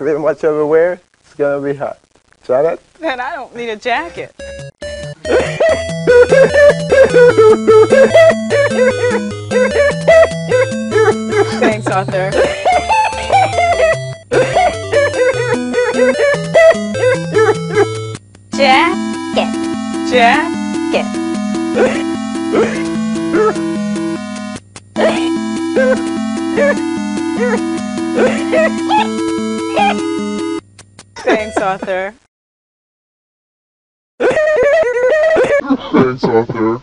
pretty much everywhere. It's gonna be hot. Try that? Then I don't need a jacket. Thanks, Arthur. Jacket. Jacket. Thanks, Arthur. Thanks, Arthur.